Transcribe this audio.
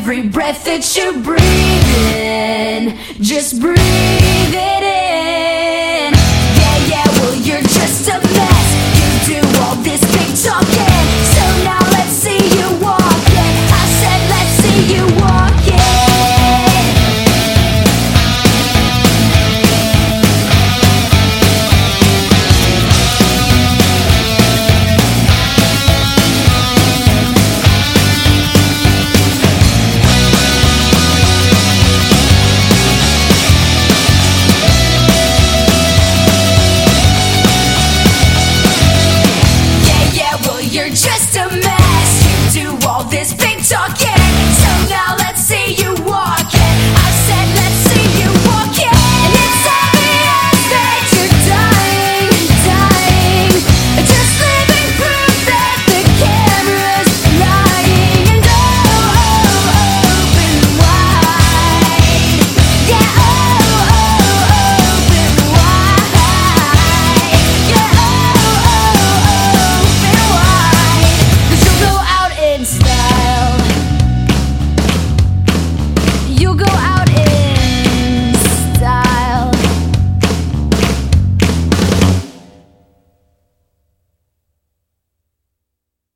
every breath that you breathe in. Just breathe it in. It's fake.